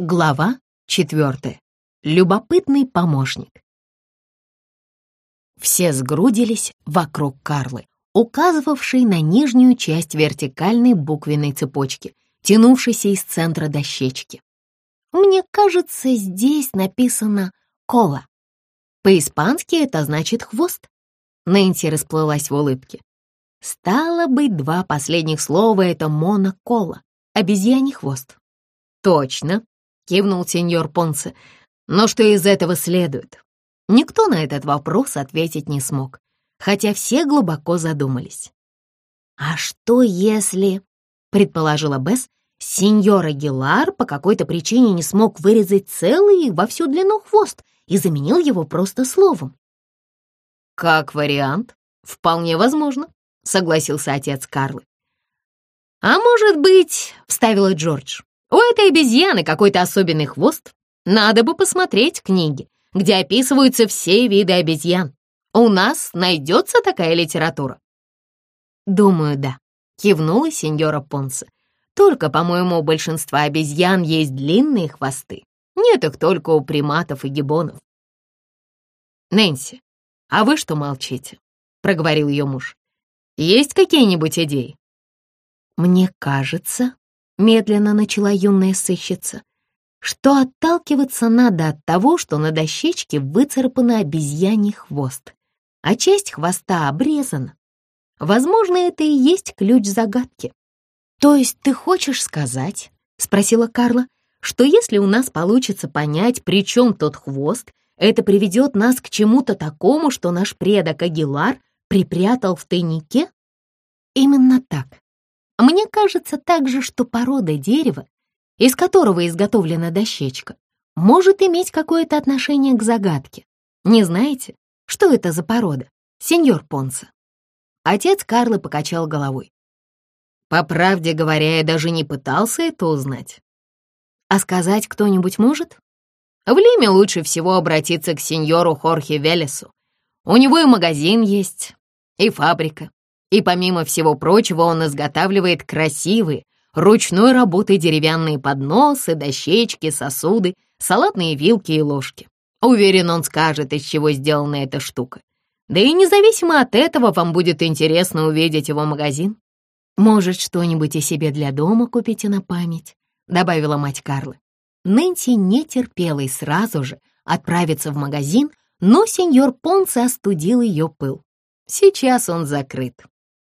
Глава четвертая. Любопытный помощник. Все сгрудились вокруг Карлы, указывавшей на нижнюю часть вертикальной буквенной цепочки, тянувшейся из центра дощечки. Мне кажется, здесь написано «кола». По-испански это значит «хвост». Нэнси расплылась в улыбке. Стало быть, два последних слова — это монокола, обезьяний хвост. Точно, кивнул сеньор Понце. Но что из этого следует? Никто на этот вопрос ответить не смог, хотя все глубоко задумались. «А что если...» — предположила Бесс, сеньор Агилар по какой-то причине не смог вырезать целый во всю длину хвост и заменил его просто словом. «Как вариант, вполне возможно», — согласился отец Карлы. «А может быть, — вставила Джордж, у этой обезьяны какой-то особенный хвост. Надо бы посмотреть книги, где описываются все виды обезьян. У нас найдется такая литература?» «Думаю, да», — кивнула сеньора Понсе. «Только, по-моему, у большинства обезьян есть длинные хвосты. Нет их только у приматов и гибонов». «Нэнси, а вы что молчите?» — проговорил ее муж. «Есть какие-нибудь идеи?» «Мне кажется, медленно начала юная сыщица, что отталкиваться надо от того, что на дощечке выцарапано обезьяний хвост, а часть хвоста обрезана. Возможно, это и есть ключ загадки. «То есть ты хочешь сказать, — спросила Карла, — что если у нас получится понять, при чем тот хвост, это приведет нас к чему-то такому, что наш предок Агилар припрятал в тайнике? Именно так. Мне кажется также, что порода дерева, из которого изготовлена дощечка, может иметь какое-то отношение к загадке. Не знаете, что это за порода, сеньор Понса? Отец Карлы покачал головой. По правде говоря, я даже не пытался это узнать. А сказать кто-нибудь может? В Лиме лучше всего обратиться к сеньору Хорхе Велесу. У него и магазин есть, и фабрика. И помимо всего прочего он изготавливает красивые, ручной работы деревянные подносы, дощечки, сосуды, салатные вилки и ложки. Уверен, он скажет, из чего сделана эта штука. Да и независимо от этого вам будет интересно увидеть его магазин. Может, что-нибудь и себе для дома купите на память, добавила мать Карлы. Нэнси не терпела и сразу же отправиться в магазин, но сеньор Понце остудил ее пыл. Сейчас он закрыт.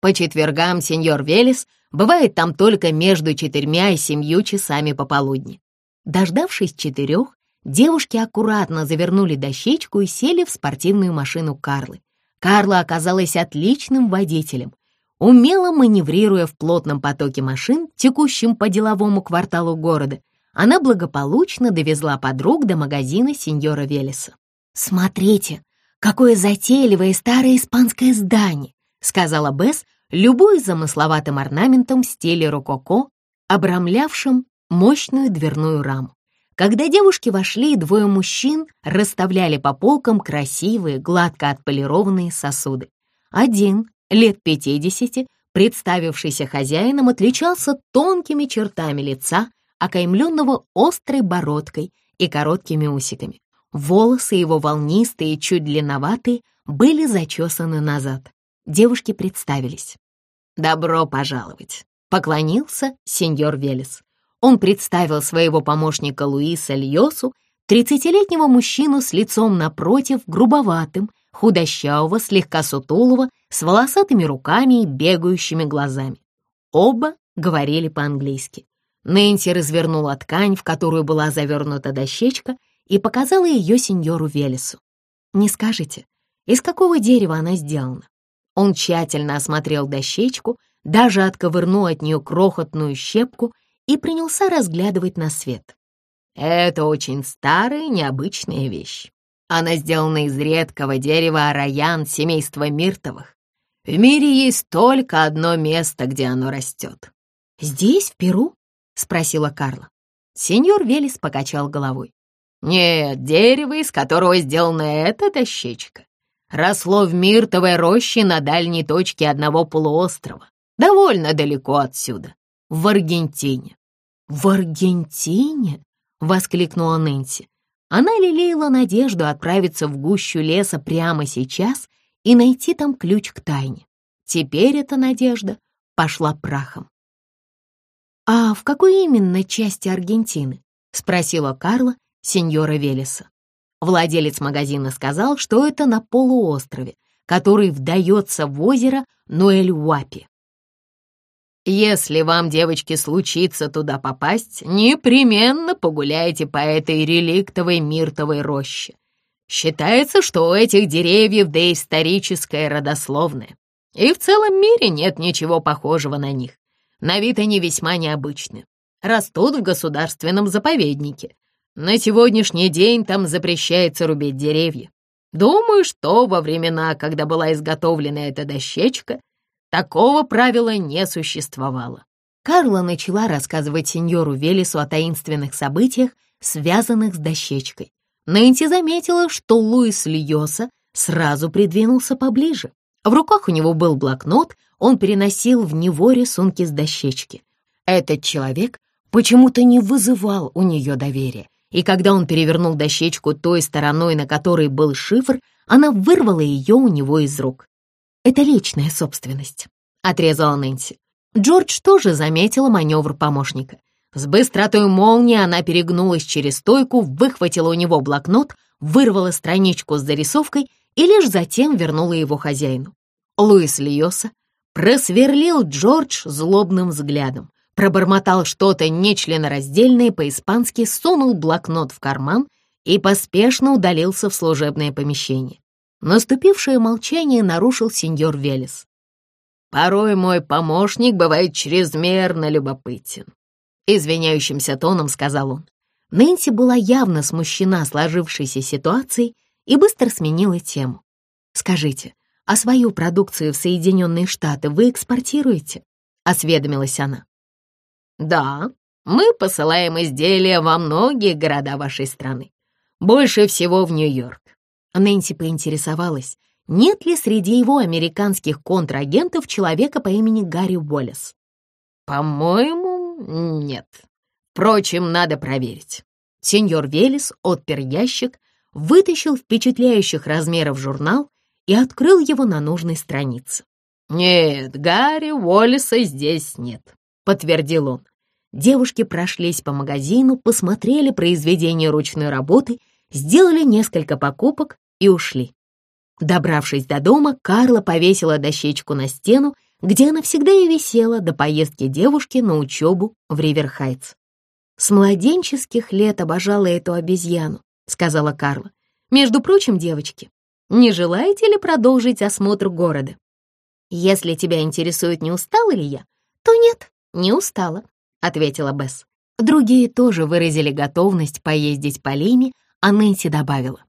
По четвергам сеньор Велес бывает там только между четырьмя и семью часами пополудни. Дождавшись четырех, девушки аккуратно завернули дощечку и сели в спортивную машину Карлы. Карла оказалась отличным водителем. Умело маневрируя в плотном потоке машин, текущем по деловому кварталу города, она благополучно довезла подруг до магазина сеньора Велеса. «Смотрите, какое затейливое старое испанское здание!» сказала Бесс, любой замысловатым орнаментом в стиле рококо, обрамлявшим мощную дверную раму. Когда девушки вошли, двое мужчин расставляли по полкам красивые, гладко отполированные сосуды. Один, лет пятидесяти, представившийся хозяином, отличался тонкими чертами лица, окаймленного острой бородкой и короткими усиками. Волосы его волнистые чуть длинноватые были зачесаны назад. Девушки представились. «Добро пожаловать!» — поклонился сеньор Велес. Он представил своего помощника Луиса Льосу, тридцатилетнего мужчину с лицом напротив, грубоватым, худощавого, слегка сутулого, с волосатыми руками и бегающими глазами. Оба говорили по-английски. Нэнси развернула ткань, в которую была завернута дощечка, и показала ее сеньору Велесу. «Не скажете, из какого дерева она сделана?» Он тщательно осмотрел дощечку, даже отковырнул от нее крохотную щепку и принялся разглядывать на свет. Это очень старая, необычная вещь. Она сделана из редкого дерева араян семейства миртовых. В мире есть только одно место, где оно растет. «Здесь, в Перу?» — спросила Карла. Сеньор Велес покачал головой. «Нет, дерево, из которого сделана эта дощечка, росло в миртовой роще на дальней точке одного полуострова, довольно далеко отсюда, в Аргентине. В Аргентине? — воскликнула Нэнси. Она лелеяла надежду отправиться в гущу леса прямо сейчас и найти там ключ к тайне. Теперь эта надежда пошла прахом. «А в какой именно части Аргентины?» — спросила Карла сеньора Велеса. Владелец магазина сказал, что это на полуострове, который вдается в озеро Ноэль-Уапи. Если вам, девочки, случится туда попасть, непременно погуляйте по этой реликтовой миртовой роще. Считается, что у этих деревьев доисторическое родословное, и в целом мире нет ничего похожего на них. На вид они весьма необычны. Растут в государственном заповеднике. На сегодняшний день там запрещается рубить деревья. Думаю, что во времена, когда была изготовлена эта дощечка, Такого правила не существовало. Карла начала рассказывать сеньору Велесу о таинственных событиях, связанных с дощечкой. Нэнси заметила, что Луис Льоса сразу придвинулся поближе. В руках у него был блокнот, он переносил в него рисунки с дощечки. Этот человек почему-то не вызывал у нее доверия, и когда он перевернул дощечку той стороной, на которой был шифр, она вырвала ее у него из рук. Это личная собственность», — отрезала Нэнси. Джордж тоже заметила маневр помощника. С быстротой молнии она перегнулась через стойку, выхватила у него блокнот, вырвала страничку с зарисовкой и лишь затем вернула его хозяину. Луис Льоса просверлил Джордж злобным взглядом, пробормотал что-то нечленораздельное по-испански, сунул блокнот в карман и поспешно удалился в служебное помещение. Наступившее молчание нарушил сеньор Велес. «Порой мой помощник бывает чрезмерно любопытен», — извиняющимся тоном сказал он. Нэнси была явно смущена сложившейся ситуацией и быстро сменила тему. «Скажите, а свою продукцию в Соединенные Штаты вы экспортируете?» — осведомилась она. «Да, мы посылаем изделия во многие города вашей страны. Больше всего в Нью-Йорк. Нэнси поинтересовалась, нет ли среди его американских контрагентов человека по имени Гарри Уоллес. «По-моему, нет. Впрочем, надо проверить». Сеньор Велес отпер ящик, вытащил впечатляющих размеров журнал и открыл его на нужной странице. «Нет, Гарри Уоллеса здесь нет», — подтвердил он. Девушки прошлись по магазину, посмотрели произведения ручной работы, сделали несколько покупок и ушли. Добравшись до дома, Карла повесила дощечку на стену, где она всегда и висела до поездки девушки на учебу в Риверхайтс. «С младенческих лет обожала эту обезьяну», — сказала Карла. «Между прочим, девочки, не желаете ли продолжить осмотр города? Если тебя интересует, не устала ли я, то нет, не устала», — ответила Бесс. Другие тоже выразили готовность поездить по Лиме, а Нэнси добавила.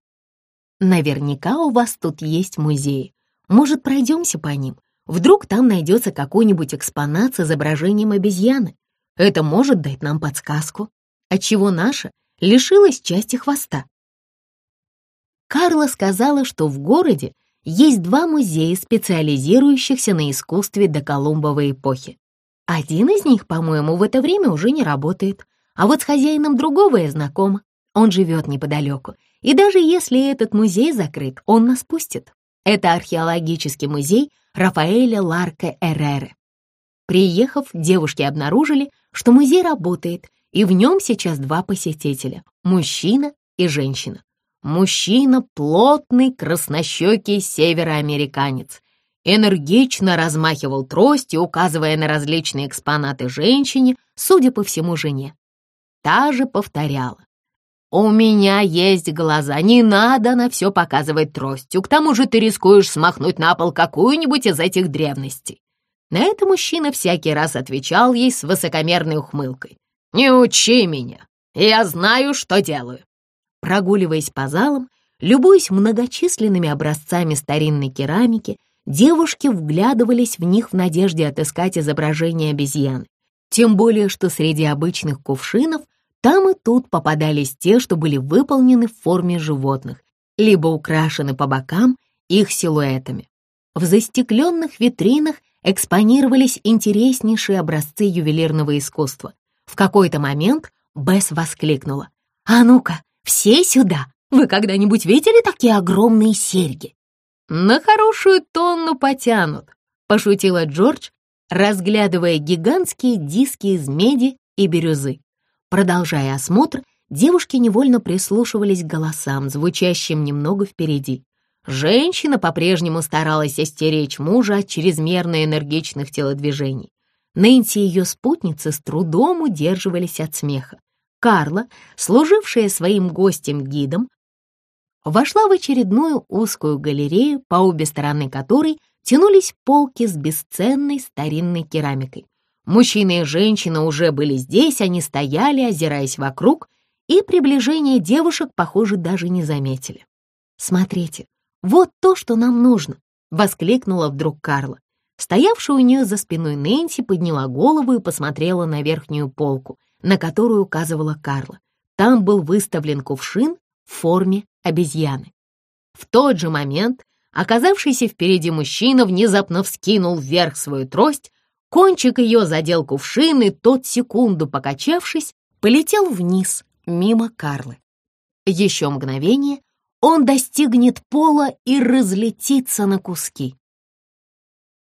Наверняка у вас тут есть музей. Может, пройдемся по ним? Вдруг там найдется какой-нибудь экспонат с изображением обезьяны. Это может дать нам подсказку, отчего наша лишилась части хвоста. Карла сказала, что в городе есть два музея, специализирующихся на искусстве до Колумбовой эпохи. Один из них, по-моему, в это время уже не работает, а вот с хозяином другого я знакома. Он живет неподалеку и даже если этот музей закрыт, он нас пустит. Это археологический музей Рафаэля Ларка Эрреры. Приехав, девушки обнаружили, что музей работает, и в нем сейчас два посетителя — мужчина и женщина. Мужчина — плотный, краснощекий североамериканец. Энергично размахивал тростью, указывая на различные экспонаты женщине, судя по всему, жене. Та же повторяла. «У меня есть глаза, не надо на все показывать тростью, к тому же ты рискуешь смахнуть на пол какую-нибудь из этих древностей». На это мужчина всякий раз отвечал ей с высокомерной ухмылкой. «Не учи меня, я знаю, что делаю». Прогуливаясь по залам, любуясь многочисленными образцами старинной керамики, девушки вглядывались в них в надежде отыскать изображение обезьяны. Тем более, что среди обычных кувшинов – там и тут попадались те, что были выполнены в форме животных, либо украшены по бокам их силуэтами. В застекленных витринах экспонировались интереснейшие образцы ювелирного искусства. В какой-то момент Бесс воскликнула. «А ну-ка, все сюда! Вы когда-нибудь видели такие огромные серьги?» «На хорошую тонну потянут», — пошутила Джордж, разглядывая гигантские диски из меди и бирюзы. Продолжая осмотр, девушки невольно прислушивались к голосам, звучащим немного впереди. Женщина по-прежнему старалась остеречь мужа от чрезмерно энергичных телодвижений. Нэнси и ее спутницы с трудом удерживались от смеха. Карла, служившая своим гостем-гидом, вошла в очередную узкую галерею, по обе стороны которой тянулись полки с бесценной старинной керамикой. Мужчины и женщины уже были здесь, они стояли, озираясь вокруг, и приближение девушек, похоже, даже не заметили. «Смотрите, вот то, что нам нужно!» — воскликнула вдруг Карла. Стоявшая у нее за спиной Нэнси подняла голову и посмотрела на верхнюю полку, на которую указывала Карла. Там был выставлен кувшин в форме обезьяны. В тот же момент оказавшийся впереди мужчина внезапно вскинул вверх свою трость, Кончик ее задел кувшин, и тот, секунду покачавшись, полетел вниз, мимо Карлы. Еще мгновение, он достигнет пола и разлетится на куски.